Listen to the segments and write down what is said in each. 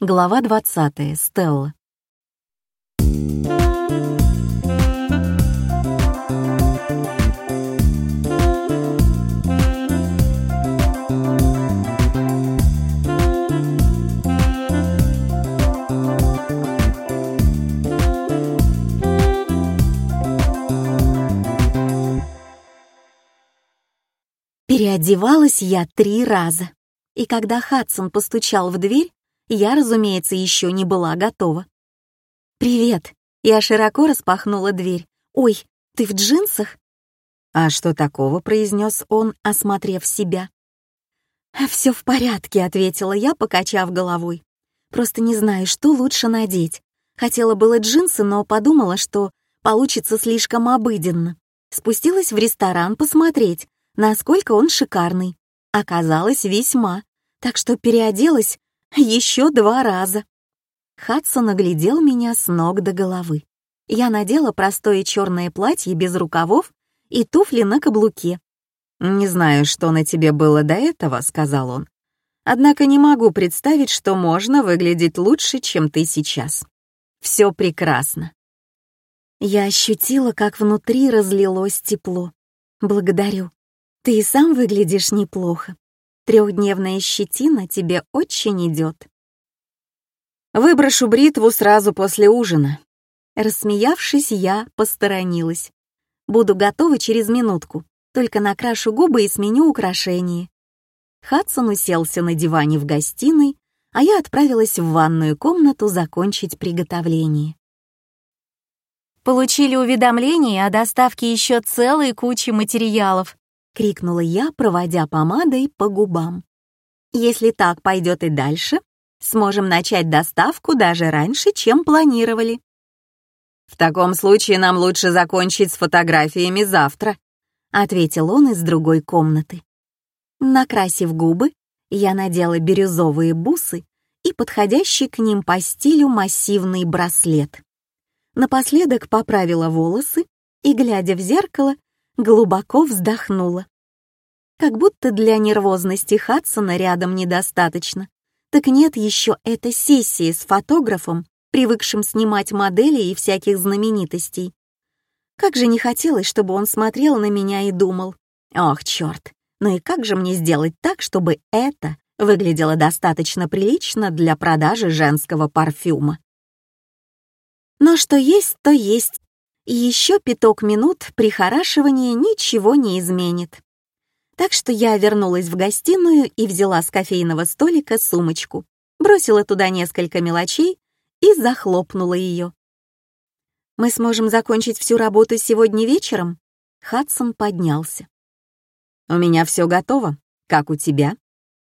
Глава 20. Стелла. Переодевалась я три раза. И когда Хадсон постучал в дверь, я, разумеется, еще не была готова. «Привет!» Я широко распахнула дверь. «Ой, ты в джинсах?» «А что такого?» — произнес он, осмотрев себя. «Все в порядке», — ответила я, покачав головой. «Просто не знаю, что лучше надеть. Хотела было джинсы, но подумала, что получится слишком обыденно. Спустилась в ресторан посмотреть, насколько он шикарный. Оказалось, весьма. Так что переоделась еще два раза. Хадсон оглядел меня с ног до головы. Я надела простое черное платье без рукавов и туфли на каблуке. «Не знаю, что на тебе было до этого», — сказал он. «Однако не могу представить, что можно выглядеть лучше, чем ты сейчас. Все прекрасно». Я ощутила, как внутри разлилось тепло. «Благодарю. Ты и сам выглядишь неплохо. Трехдневная щетина тебе очень идет. Выброшу бритву сразу после ужина. Рассмеявшись, я посторонилась. Буду готова через минутку, только накрашу губы и сменю украшения. Хадсон уселся на диване в гостиной, а я отправилась в ванную комнату закончить приготовление. Получили уведомление о доставке еще целой кучи материалов, — крикнула я, проводя помадой по губам. «Если так пойдет и дальше, сможем начать доставку даже раньше, чем планировали». «В таком случае нам лучше закончить с фотографиями завтра», — ответил он из другой комнаты. Накрасив губы, я надела бирюзовые бусы и подходящий к ним по стилю массивный браслет. Напоследок поправила волосы и, глядя в зеркало, глубоко вздохнула. Как будто для нервозности Хадсона рядом недостаточно. Так нет еще этой сессии с фотографом, привыкшим снимать модели и всяких знаменитостей. Как же не хотелось, чтобы он смотрел на меня и думал, «Ох, черт, ну и как же мне сделать так, чтобы это выглядело достаточно прилично для продажи женского парфюма?» Но что есть, то есть. И еще пяток минут прихорашивания ничего не изменит. Так что я вернулась в гостиную и взяла с кофейного столика сумочку, бросила туда несколько мелочей и захлопнула ее. «Мы сможем закончить всю работу сегодня вечером?» Хадсон поднялся. «У меня все готово. Как у тебя?»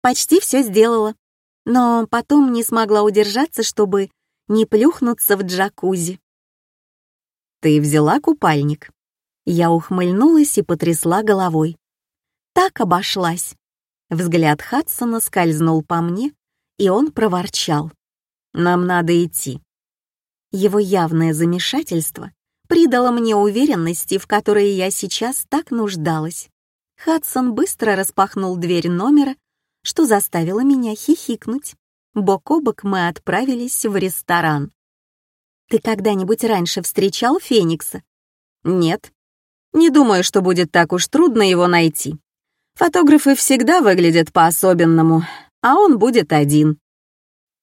«Почти все сделала. Но потом не смогла удержаться, чтобы не плюхнуться в джакузи». «Ты взяла купальник?» Я ухмыльнулась и потрясла головой так обошлась. Взгляд Хадсона скользнул по мне, и он проворчал. «Нам надо идти». Его явное замешательство придало мне уверенности, в которой я сейчас так нуждалась. Хадсон быстро распахнул дверь номера, что заставило меня хихикнуть. Бок о бок мы отправились в ресторан. «Ты когда-нибудь раньше встречал Феникса?» «Нет. Не думаю, что будет так уж трудно его найти. Фотографы всегда выглядят по-особенному, а он будет один.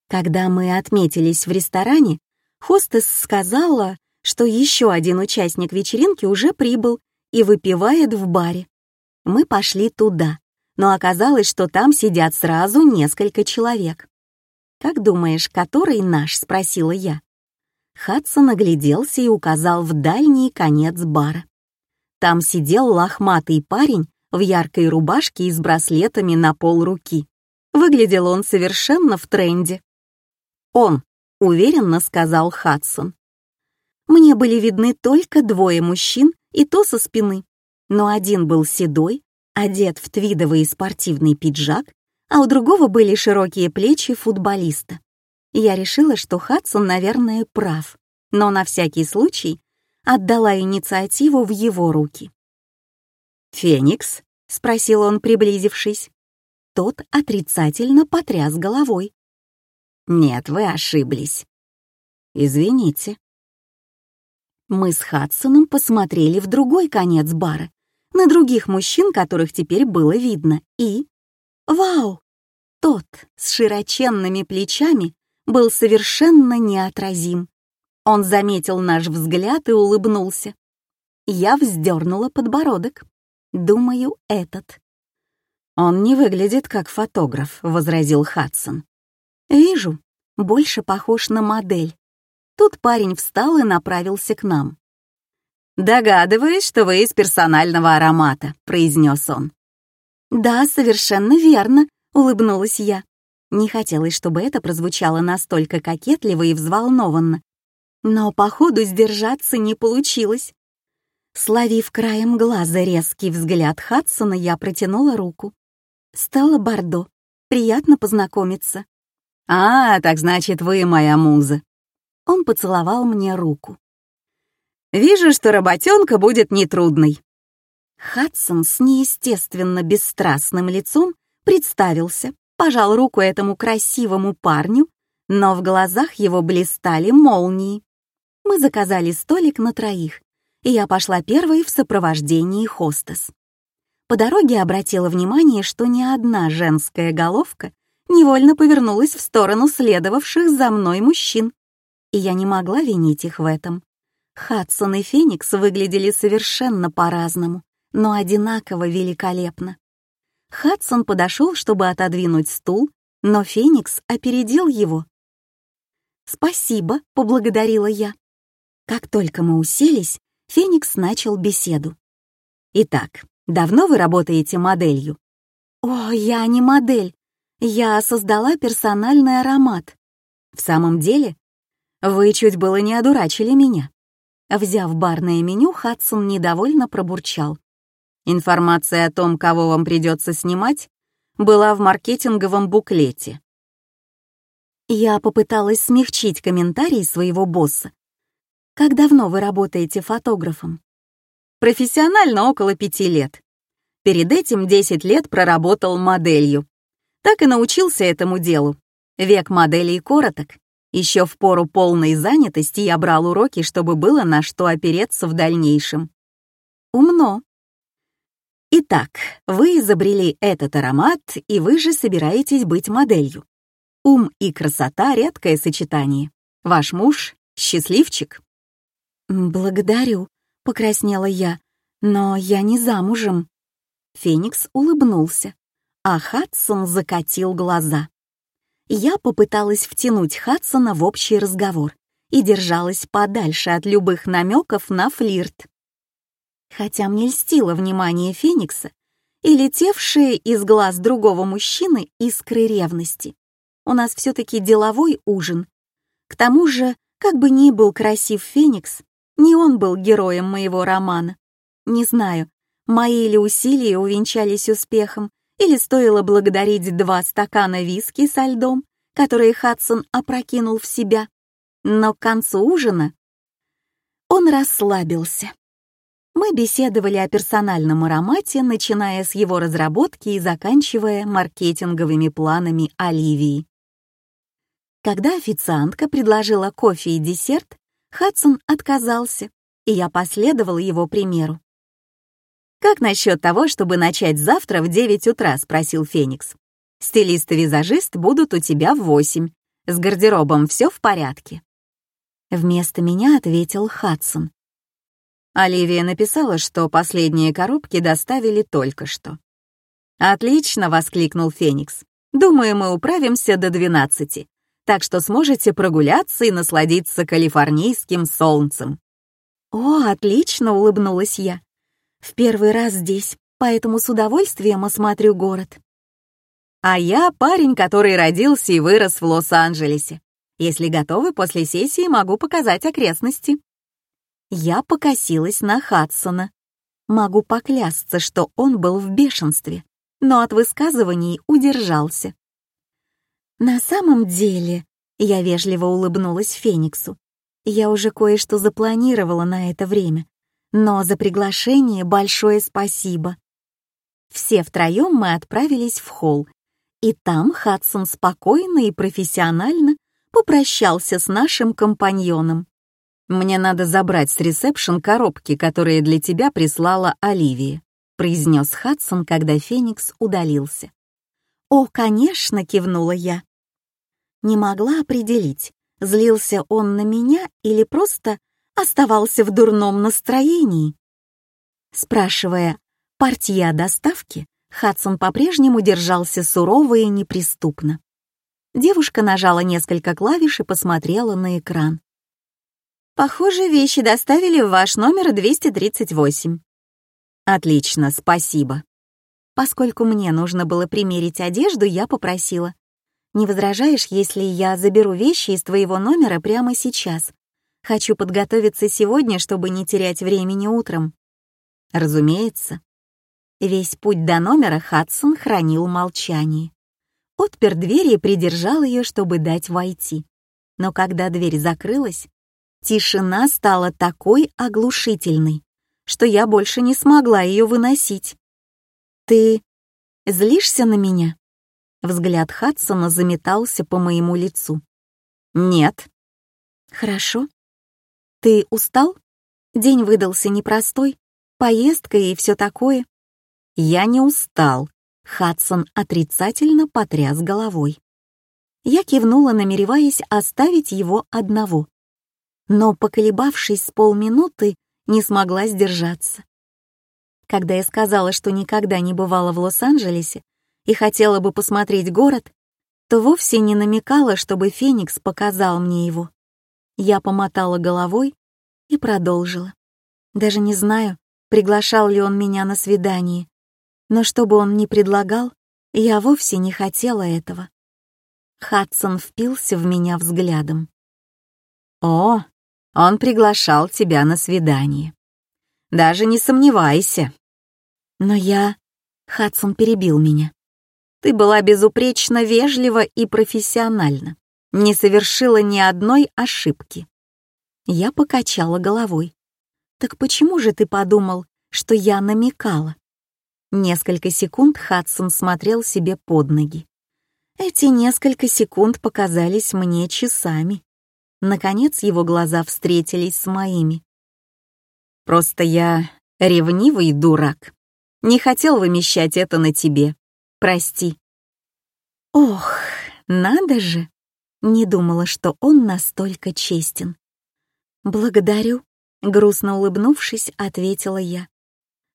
Когда мы отметились в ресторане, хостес сказала, что еще один участник вечеринки уже прибыл и выпивает в баре. Мы пошли туда, но оказалось, что там сидят сразу несколько человек. «Как думаешь, который наш?» — спросила я. Хадсон огляделся и указал в дальний конец бара. Там сидел лохматый парень в яркой рубашке и с браслетами на пол руки. Выглядел он совершенно в тренде. «Он», — уверенно сказал Хадсон. Мне были видны только двое мужчин, и то со спины. Но один был седой, одет в твидовый спортивный пиджак, а у другого были широкие плечи футболиста. Я решила, что Хадсон, наверное, прав, но на всякий случай отдала инициативу в его руки. «Феникс?» — спросил он, приблизившись. Тот отрицательно потряс головой. Нет, вы ошиблись. Извините. Мы с Хадсоном посмотрели в другой конец бара, на других мужчин, которых теперь было видно, и... Вау! Тот с широченными плечами был совершенно неотразим. Он заметил наш взгляд и улыбнулся. Я вздернула подбородок. Думаю, этот. «Он не выглядит как фотограф», — возразил Хадсон. «Вижу, больше похож на модель». Тут парень встал и направился к нам. «Догадываюсь, что вы из персонального аромата», — произнес он. «Да, совершенно верно», — улыбнулась я. Не хотелось, чтобы это прозвучало настолько кокетливо и взволнованно. Но, походу, сдержаться не получилось. Словив краем глаза резкий взгляд Хадсона, я протянула руку. Стала Бордо. Приятно познакомиться. «А, так значит, вы моя муза». Он поцеловал мне руку. Вижу, что работенка будет нетрудной». Хадсон с неестественно бесстрастным лицом представился, пожал руку этому красивому парню, но в глазах его блистали молнии. Мы заказали столик на троих, и я пошла первой в сопровождении хостес. По дороге обратила внимание, что ни одна женская головка невольно повернулась в сторону следовавших за мной мужчин, и я не могла винить их в этом. Хадсон и Феникс выглядели совершенно по-разному, но одинаково великолепно. Хадсон подошел, чтобы отодвинуть стул, но Феникс опередил его. «Спасибо», — поблагодарила я. Как только мы уселись, Феникс начал беседу. «Итак, давно вы работаете моделью?» «О, я не модель. Я создала персональный аромат». «В самом деле? Вы чуть было не одурачили меня». Взяв барное меню, Хадсон недовольно пробурчал. Информация о том, кого вам придется снимать, была в маркетинговом буклете. Я попыталась смягчить комментарий своего босса. «Как давно вы работаете фотографом?» «Профессионально около пяти лет. Перед этим 10 лет проработал моделью. Так и научился этому делу. Век моделей короток, еще в пору полной занятости я брал уроки, чтобы было на что опереться в дальнейшем. Умно. Итак, вы изобрели этот аромат, и вы же собираетесь быть моделью. Ум и красота — редкое сочетание. Ваш муж — счастливчик. «Благодарю», — покраснела я, — «но я не замужем». Феникс улыбнулся, а Хадсон закатил глаза. Я попыталась втянуть Хадсона в общий разговор и держалась подальше от любых намеков на флирт. Хотя мне льстило внимание Феникса и летевшие из глаз другого мужчины искры ревности. У нас все-таки деловой ужин. К тому же, как бы ни был красив Феникс, не он был героем моего романа. Не знаю, мои ли усилия увенчались успехом, или стоило благодарить два стакана виски со льдом, которые Хадсон опрокинул в себя. Но к концу ужина он расслабился. Мы беседовали о персональном аромате, начиная с его разработки и заканчивая маркетинговыми планами Оливии. Когда официантка предложила кофе и десерт, Хадсон отказался, и я последовал его примеру. «Как насчет того, чтобы начать завтра в 9 утра?» — спросил Феникс. «Стилист и визажист будут у тебя в 8. С гардеробом все в порядке?» Вместо меня ответил Хадсон. Оливия написала, что последние коробки доставили только что. «Отлично!» — воскликнул Феникс. «Думаю, мы управимся до 12, так что сможете прогуляться и насладиться калифорнийским солнцем». «О, отлично!» — улыбнулась я. В первый раз здесь, поэтому с удовольствием осмотрю город. А я парень, который родился и вырос в Лос-Анджелесе. Если готовы, после сессии могу показать окрестности. Я покосилась на Хадсона. Могу поклясться, что он был в бешенстве, но от высказываний удержался. На самом деле, я вежливо улыбнулась Фениксу. Я уже кое-что запланировала на это время, но за приглашение большое спасибо. Все втроем мы отправились в холл, и там Хадсон спокойно и профессионально попрощался с нашим компаньоном. «Мне надо забрать с ресепшн коробки, которые для тебя прислала Оливия», произнес Хадсон, когда Феникс удалился. «О, конечно!» — кивнула я. Не могла определить, злился он на меня или просто оставался в дурном настроении. Спрашивая «партия доставки», Хадсон по-прежнему держался сурово и неприступно. Девушка нажала несколько клавиш и посмотрела на экран. «Похоже, вещи доставили в ваш номер 238». «Отлично, спасибо». Поскольку мне нужно было примерить одежду, я попросила. «Не возражаешь, если я заберу вещи из твоего номера прямо сейчас? Хочу подготовиться сегодня, чтобы не терять времени утром». «Разумеется». Весь путь до номера Хадсон хранил молчание. Отпер дверь и придержал ее, чтобы дать войти. Но когда дверь закрылась, тишина стала такой оглушительной, что я больше не смогла ее выносить. «Ты злишься на меня?» Взгляд Хадсона заметался по моему лицу. «Нет». «Хорошо. Ты устал? День выдался непростой, поездка и все такое». «Я не устал», Хадсон отрицательно потряс головой. Я кивнула, намереваясь оставить его одного. Но, поколебавшись с полминуты, не смогла сдержаться. Когда я сказала, что никогда не бывала в Лос-Анджелесе и хотела бы посмотреть город, то вовсе не намекала, чтобы Феникс показал мне его. Я помотала головой и продолжила. Даже не знаю, приглашал ли он меня на свидание, но что бы он ни предлагал, я вовсе не хотела этого. Хадсон впился в меня взглядом. «О, он приглашал тебя на свидание. Даже не сомневайся». Но я... Хадсон перебил меня. Ты была безупречно вежлива и профессиональна. Не совершила ни одной ошибки. Я покачала головой. «Так почему же ты подумал, что я намекала?» Несколько секунд Хадсон смотрел себе под ноги. Эти несколько секунд показались мне часами. Наконец его глаза встретились с моими. «Просто я ревнивый дурак. Не хотел вымещать это на тебе. Прости». «Ох, надо же!» Не думала, что он настолько честен. «Благодарю», — грустно улыбнувшись, ответила я.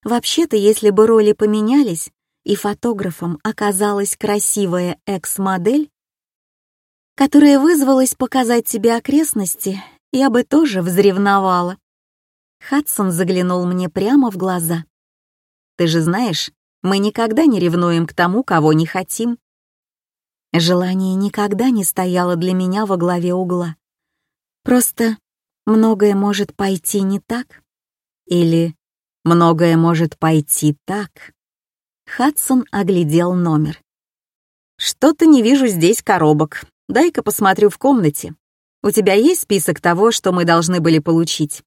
Вообще-то, если бы роли поменялись, и фотографом оказалась красивая экс-модель, которая вызвалась показать себе окрестности, я бы тоже взревновала. Хадсон заглянул мне прямо в глаза. «Ты же знаешь, мы никогда не ревнуем к тому, кого не хотим». Желание никогда не стояло для меня во главе угла. Просто многое может пойти не так. Или Многое может пойти так. Хадсон оглядел номер. «Что-то не вижу здесь коробок. Дай-ка посмотрю в комнате. У тебя есть список того, что мы должны были получить?»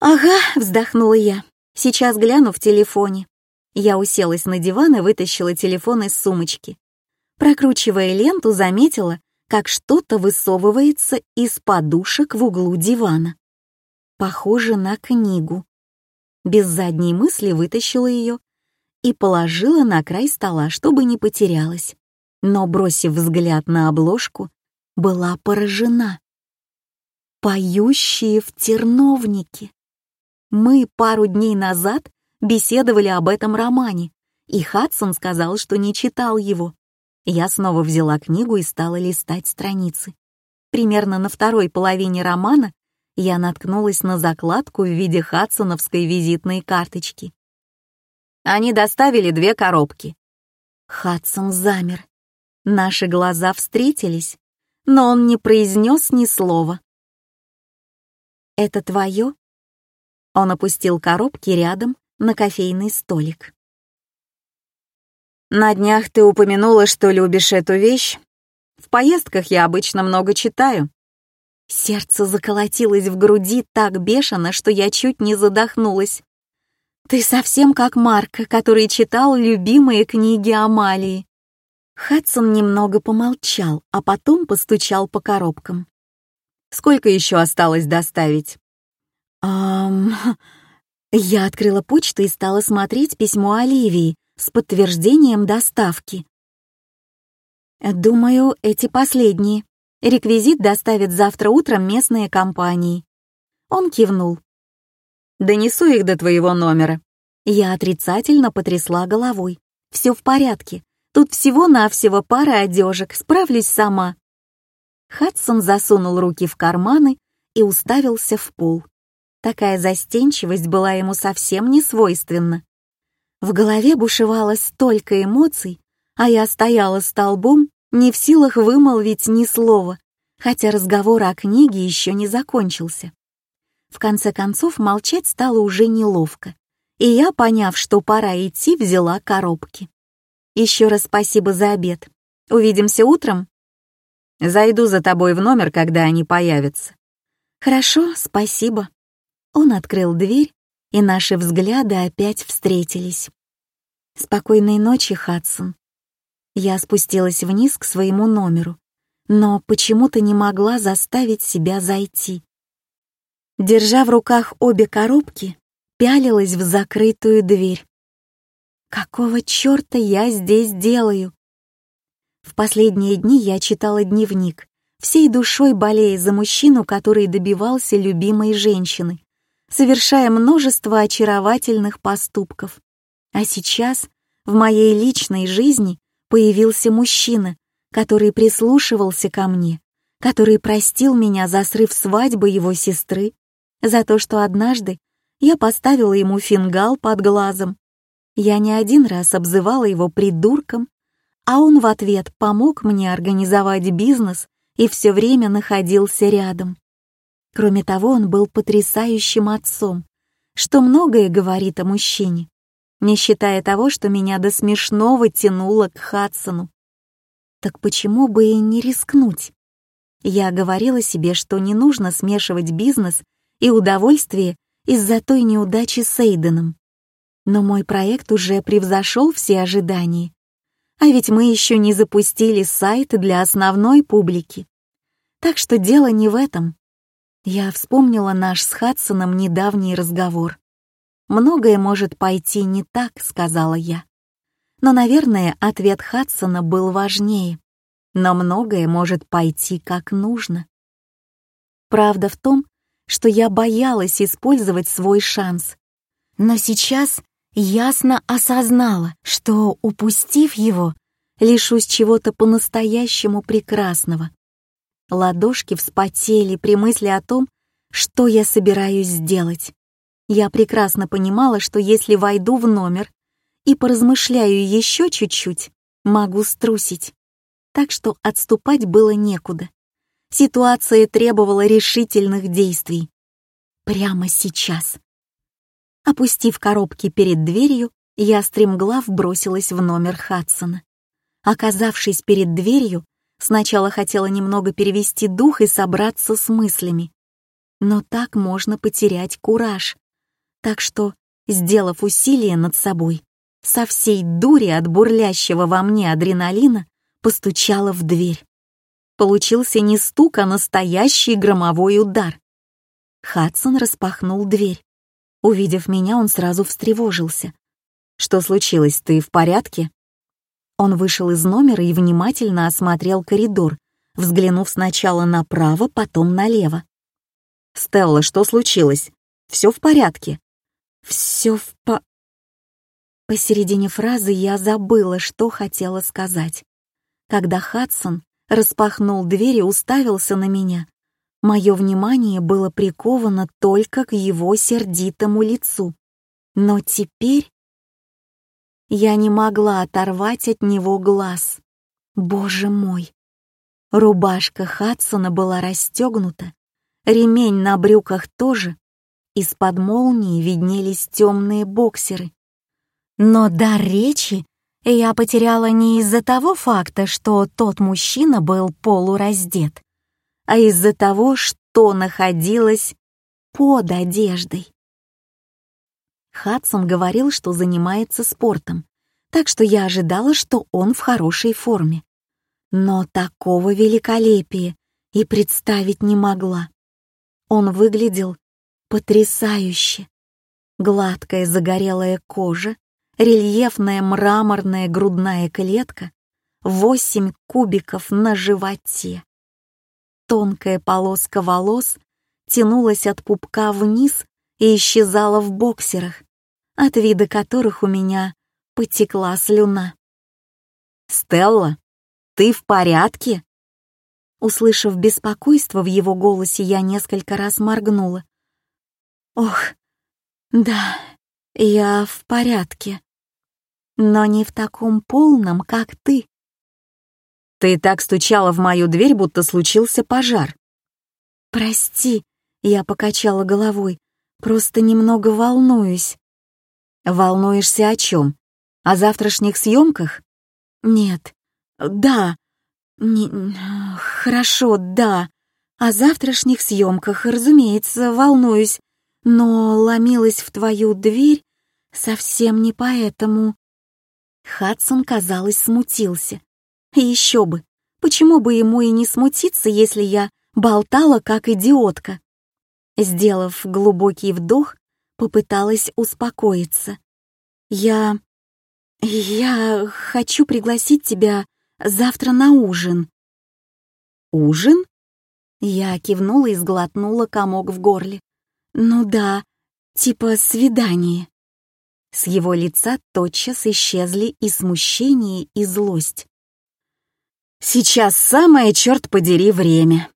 «Ага», — вздохнула я. «Сейчас гляну в телефоне». Я уселась на диван и вытащила телефон из сумочки. Прокручивая ленту, заметила, как что-то высовывается из подушек в углу дивана. Похоже на книгу без задней мысли вытащила ее и положила на край стола, чтобы не потерялась. Но, бросив взгляд на обложку, была поражена. «Поющие в терновнике». Мы пару дней назад беседовали об этом романе, и Хадсон сказал, что не читал его. Я снова взяла книгу и стала листать страницы. Примерно на второй половине романа я наткнулась на закладку в виде хадсоновской визитной карточки. Они доставили две коробки. Хадсон замер. Наши глаза встретились, но он не произнес ни слова. «Это твое?» Он опустил коробки рядом на кофейный столик. «На днях ты упомянула, что любишь эту вещь. В поездках я обычно много читаю. Сердце заколотилось в груди так бешено, что я чуть не задохнулась. «Ты совсем как Марк, который читал любимые книги Амалии». Хадсон немного помолчал, а потом постучал по коробкам. «Сколько еще осталось доставить?» «Ам...» Я открыла почту и стала смотреть письмо Оливии с подтверждением доставки. «Думаю, эти последние. Реквизит доставят завтра утром местные компании». Он кивнул. «Донесу их до твоего номера». Я отрицательно потрясла головой. «Все в порядке. Тут всего-навсего пара одежек, справлюсь сама». Хадсон засунул руки в карманы и уставился в пол. Такая застенчивость была ему совсем не свойственна. В голове бушевало столько эмоций, а я стояла столбом, не в силах вымолвить ни слова, хотя разговор о книге еще не закончился. В конце концов, молчать стало уже неловко, и я, поняв, что пора идти, взяла коробки. Еще раз спасибо за обед. Увидимся утром? Зайду за тобой в номер, когда они появятся. Хорошо, спасибо. Он открыл дверь, и наши взгляды опять встретились. Спокойной ночи, Хадсон. Я спустилась вниз к своему номеру, но почему-то не могла заставить себя зайти. Держа в руках обе коробки, пялилась в закрытую дверь. Какого черта я здесь делаю? В последние дни я читала дневник, всей душой болея за мужчину, который добивался любимой женщины, совершая множество очаровательных поступков. А сейчас в моей личной жизни появился мужчина, который прислушивался ко мне, который простил меня за срыв свадьбы его сестры, за то, что однажды я поставила ему фингал под глазом. Я не один раз обзывала его придурком, а он в ответ помог мне организовать бизнес и все время находился рядом. Кроме того, он был потрясающим отцом, что многое говорит о мужчине, не считая того, что меня до смешного тянуло к Хадсону. Так почему бы и не рискнуть? Я говорила себе, что не нужно смешивать бизнес и удовольствие из-за той неудачи с Эйденом. Но мой проект уже превзошел все ожидания. А ведь мы еще не запустили сайт для основной публики. Так что дело не в этом. Я вспомнила наш с Хадсоном недавний разговор. «Многое может пойти не так», — сказала я. Но, наверное, ответ Хадсона был важнее. Но многое может пойти как нужно. Правда в том, что я боялась использовать свой шанс. Но сейчас ясно осознала, что, упустив его, лишусь чего-то по-настоящему прекрасного. Ладошки вспотели при мысли о том, что я собираюсь сделать. Я прекрасно понимала, что если войду в номер и поразмышляю еще чуть-чуть, могу струсить. Так что отступать было некуда. Ситуация требовала решительных действий. Прямо сейчас. Опустив коробки перед дверью, я стремглав бросилась в номер Хадсона. Оказавшись перед дверью, сначала хотела немного перевести дух и собраться с мыслями. Но так можно потерять кураж так что, сделав усилие над собой, со всей дури от бурлящего во мне адреналина постучала в дверь. Получился не стук, а настоящий громовой удар. Хадсон распахнул дверь. Увидев меня, он сразу встревожился. «Что случилось, ты в порядке?» Он вышел из номера и внимательно осмотрел коридор, взглянув сначала направо, потом налево. «Стелла, что случилось? Все в порядке?» Все в по... Посередине фразы я забыла, что хотела сказать. Когда Хадсон распахнул дверь и уставился на меня, мое внимание было приковано только к его сердитому лицу. Но теперь я не могла оторвать от него глаз. Боже мой! Рубашка Хадсона была расстегнута, ремень на брюках тоже, из-под молнии виднелись темные боксеры. Но дар речи я потеряла не из-за того факта, что тот мужчина был полураздет, а из-за того, что находилось под одеждой. Хадсон говорил, что занимается спортом, так что я ожидала, что он в хорошей форме. Но такого великолепия и представить не могла. Он выглядел потрясающе. Гладкая загорелая кожа, рельефная мраморная грудная клетка, восемь кубиков на животе. Тонкая полоска волос тянулась от пупка вниз и исчезала в боксерах, от вида которых у меня потекла слюна. «Стелла, ты в порядке?» Услышав беспокойство в его голосе, я несколько раз моргнула. «Ох, да, я в порядке. Но не в таком полном, как ты». «Ты так стучала в мою дверь, будто случился пожар». «Прости», — я покачала головой, — «просто немного волнуюсь». «Волнуешься о чем? О завтрашних съемках?» «Нет, да, не... Хорошо, да. О завтрашних съемках, разумеется, волнуюсь, но ломилась в твою дверь совсем не поэтому. Хадсон, казалось, смутился. Еще бы, почему бы ему и не смутиться, если я болтала как идиотка? Сделав глубокий вдох, попыталась успокоиться. Я... я хочу пригласить тебя завтра на ужин». «Ужин?» Я кивнула и сглотнула комок в горле. «Ну да, типа свидание». С его лица тотчас исчезли и смущение, и злость. «Сейчас самое, черт подери, время».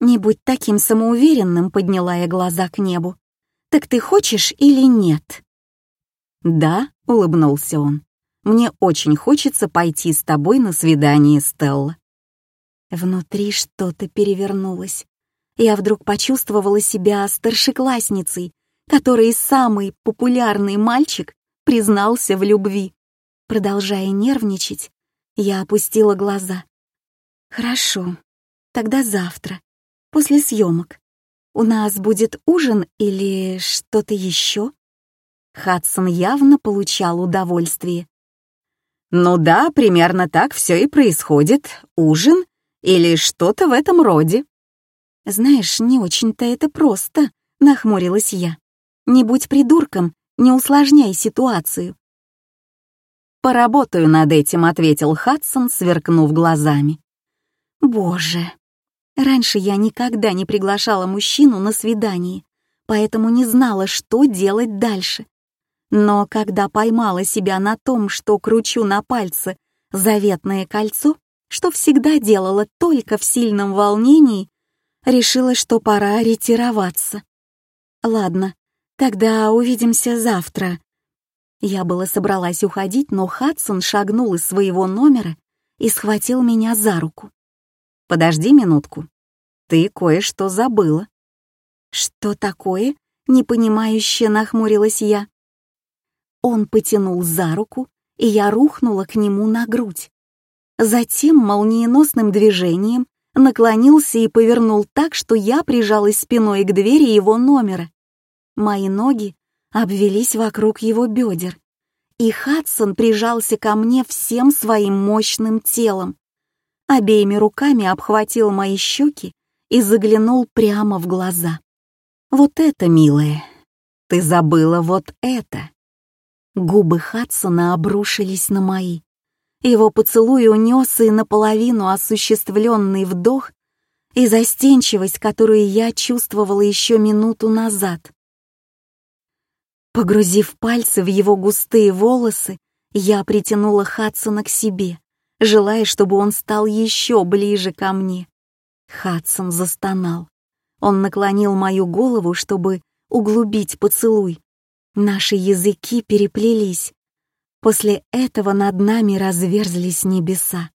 «Не будь таким самоуверенным», — подняла я глаза к небу. «Так ты хочешь или нет?» «Да», — улыбнулся он. Мне очень хочется пойти с тобой на свидание, Стелла». Внутри что-то перевернулось. Я вдруг почувствовала себя старшеклассницей, которой самый популярный мальчик признался в любви. Продолжая нервничать, я опустила глаза. «Хорошо, тогда завтра, после съемок. У нас будет ужин или что-то еще?» Хадсон явно получал удовольствие. Ну да, примерно так все и происходит. Ужин или что-то в этом роде. Знаешь, не очень-то это просто, нахмурилась я. Не будь придурком, не усложняй ситуацию. «Поработаю над этим», — ответил Хадсон, сверкнув глазами. «Боже, раньше я никогда не приглашала мужчину на свидание, поэтому не знала, что делать дальше. Но когда поймала себя на том, что кручу на пальце заветное кольцо, что всегда делала только в сильном волнении, решила, что пора ретироваться. Ладно, тогда увидимся завтра. Я была собралась уходить, но Хадсон шагнул из своего номера и схватил меня за руку. «Подожди минутку. Ты кое-что забыла». «Что такое?» — непонимающе нахмурилась я. Он потянул за руку, и я рухнула к нему на грудь. Затем молниеносным движением наклонился и повернул так, что я прижалась спиной к двери его номера. Мои ноги обвелись вокруг его бедер, и Хадсон прижался ко мне всем своим мощным телом. Обеими руками обхватил мои щеки и заглянул прямо в глаза. «Вот это, милая, ты забыла вот это!» Губы Хадсона обрушились на мои. Его поцелуй унес и наполовину осуществленный вдох и застенчивость, которую я чувствовала еще минуту назад. Погрузив пальцы в его густые волосы, я притянула Хадсона к себе, желая, чтобы он стал еще ближе ко мне. Хадсон застонал. Он наклонил мою голову, чтобы углубить поцелуй, Наши языки переплелись. После этого над нами разверзлись небеса.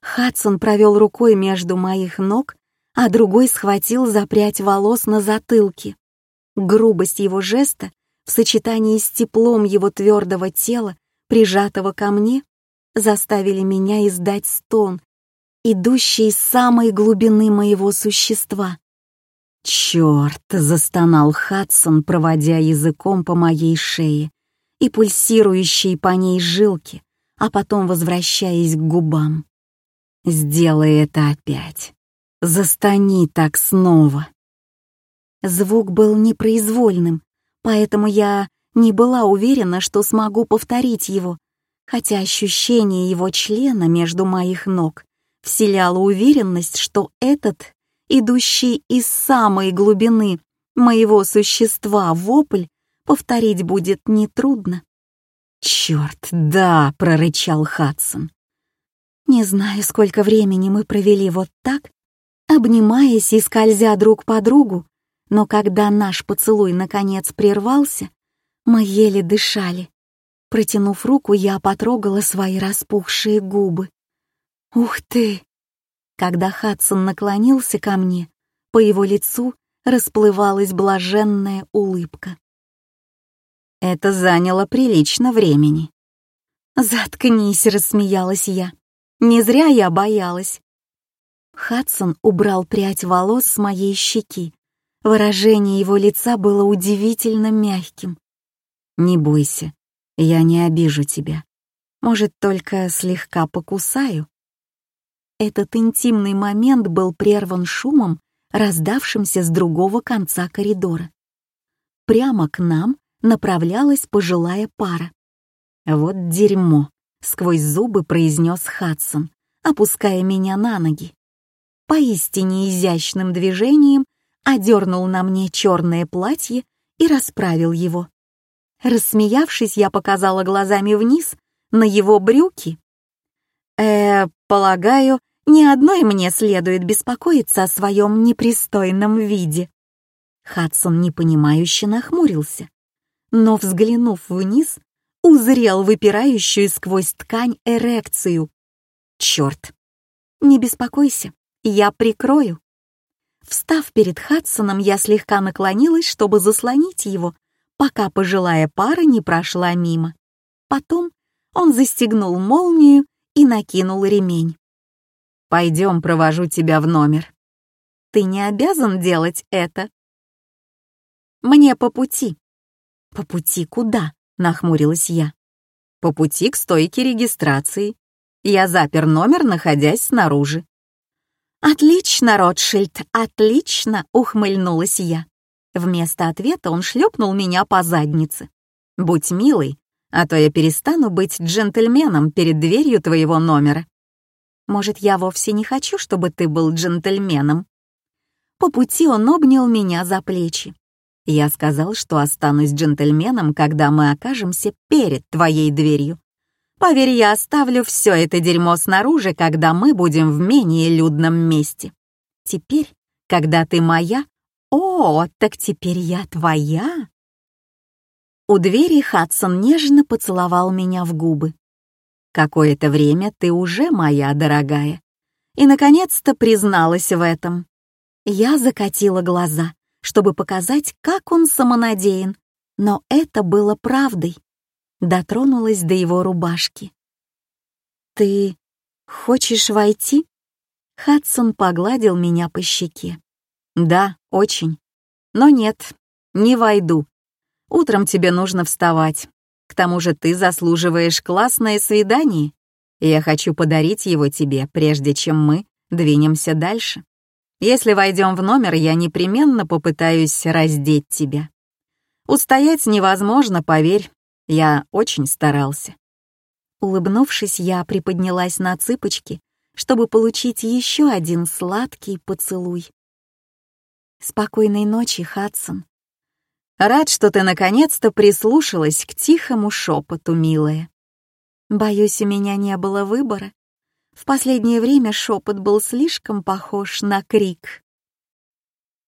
Хадсон провел рукой между моих ног, а другой схватил за прядь волос на затылке. Грубость его жеста в сочетании с теплом его твердого тела, прижатого ко мне, заставили меня издать стон, идущий из самой глубины моего существа. «Черт!» — застонал Хадсон, проводя языком по моей шее, и пульсирующие по ней жилки, а потом возвращаясь к губам. «Сделай это опять. Застани так снова». Звук был непроизвольным, поэтому я не была уверена, что смогу повторить его, хотя ощущение его члена между моих ног вселяло уверенность, что этот, идущий из самой глубины моего существа вопль, повторить будет нетрудно. «Черт, да!» — прорычал Хадсон. Не знаю, сколько времени мы провели вот так, обнимаясь и скользя друг по другу, но когда наш поцелуй наконец прервался, мы еле дышали. Протянув руку, я потрогала свои распухшие губы. «Ух ты!» Когда Хадсон наклонился ко мне, по его лицу расплывалась блаженная улыбка. Это заняло прилично времени. «Заткнись», — рассмеялась я. «Не зря я боялась». Хадсон убрал прядь волос с моей щеки. Выражение его лица было удивительно мягким. «Не бойся, я не обижу тебя. Может, только слегка покусаю?» Этот интимный момент был прерван шумом, раздавшимся с другого конца коридора. Прямо к нам направлялась пожилая пара. «Вот дерьмо», — сквозь зубы произнес Хадсон, опуская меня на ноги. Поистине изящным движением одернул на мне черное платье и расправил его. Рассмеявшись, я показала глазами вниз на его брюки. «Э, полагаю, ни одной мне следует беспокоиться о своем непристойном виде». Хадсон непонимающе нахмурился, но, взглянув вниз, узрел выпирающую сквозь ткань эрекцию. «Черт! Не беспокойся, я прикрою». Встав перед Хадсоном, я слегка наклонилась, чтобы заслонить его, пока пожилая пара не прошла мимо. Потом он застегнул молнию и накинул ремень. Пойдем, провожу тебя в номер. Ты не обязан делать это. Мне по пути. По пути куда? Нахмурилась я. По пути к стойке регистрации. Я запер номер, находясь снаружи. «Отлично, Ротшильд, отлично!» — ухмыльнулась я. Вместо ответа он шлепнул меня по заднице. «Будь милый, а то я перестану быть джентльменом перед дверью твоего номера». Может, я вовсе не хочу, чтобы ты был джентльменом?» По пути он обнял меня за плечи. Я сказал, что останусь джентльменом, когда мы окажемся перед твоей дверью. Поверь, я оставлю все это дерьмо снаружи, когда мы будем в менее людном месте. Теперь, когда ты моя... О, так теперь я твоя. У двери Хадсон нежно поцеловал меня в губы. Какое-то время ты уже моя дорогая. И, наконец-то, призналась в этом. Я закатила глаза, чтобы показать, как он самонадеян, но это было правдой. Дотронулась до его рубашки. «Ты хочешь войти?» Хадсон погладил меня по щеке. «Да, очень. Но нет, не войду. Утром тебе нужно вставать. К тому же ты заслуживаешь классное свидание. я хочу подарить его тебе, прежде чем мы двинемся дальше. Если войдем в номер, я непременно попытаюсь раздеть тебя. Устоять невозможно, поверь, я очень старался. Улыбнувшись, я приподнялась на цыпочки, чтобы получить еще один сладкий поцелуй. «Спокойной ночи, Хадсон», Рад, что ты наконец-то прислушалась к тихому шепоту, милая. Боюсь, у меня не было выбора. В последнее время шепот был слишком похож на крик.